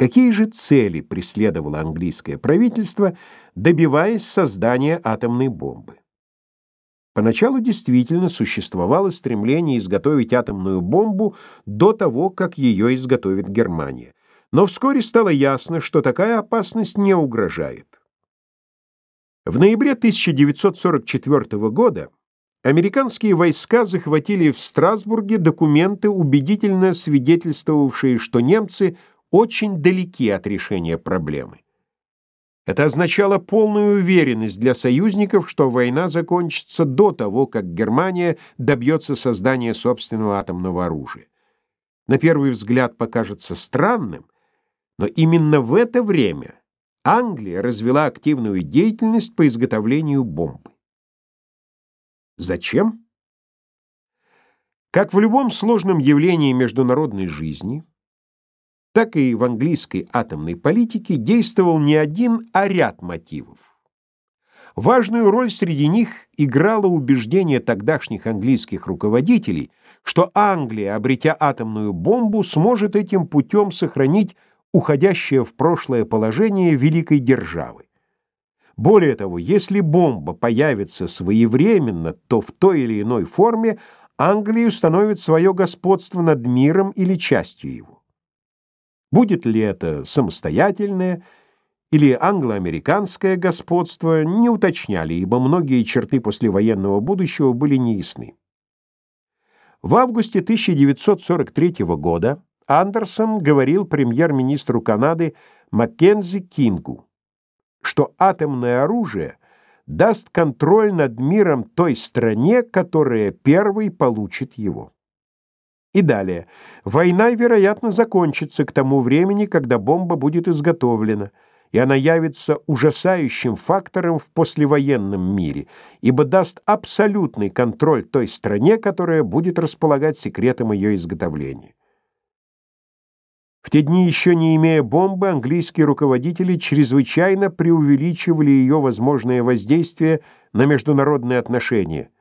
Какие же цели преследовало английское правительство, добиваясь создания атомной бомбы? Поначалу действительно существовало стремление изготовить атомную бомбу до того, как ее изготовит Германия. Но вскоре стало ясно, что такая опасность не угрожает. В ноябре 1944 года американские войска захватили в Страсбурге документы, убедительно свидетельствовавшие, что немцы очень далеки от решения проблемы. Это означало полную уверенность для союзников, что война закончится до того, как Германия добьется создания собственного атомного оружия. На первый взгляд покажется странным, но именно в это время Англия развела активную деятельность по изготовлению бомбы. Зачем? Как в любом сложном явлении международной жизни, так и в английской атомной политике действовал не один, а ряд мотивов. Важную роль среди них играло убеждение тогдашних английских руководителей, что Англия, обретя атомную бомбу, сможет этим путем сохранить уходящее в прошлое положение великой державы. Более того, если бомба появится своевременно, то в той или иной форме Англия установит свое господство над миром или частью его. Будет ли это самостоятельное или англо-американское господство, не уточняли, ибо многие черты послевоенного будущего были неясны. В августе 1943 года Андерсон говорил премьер-министру Канады Маккензи Кингу, что атомное оружие даст контроль над миром той стране, которая первой получит его. И далее. Война, вероятно, закончится к тому времени, когда бомба будет изготовлена, и она явится ужасающим фактором в послевоенном мире, ибо даст абсолютный контроль той стране, которая будет располагать секретом ее изготовления. В те дни, еще не имея бомбы, английские руководители чрезвычайно преувеличивали ее возможное воздействие на международные отношения –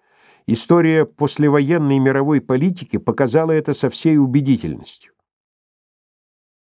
История послевоенной мировой политики показала это со всей убедительностью.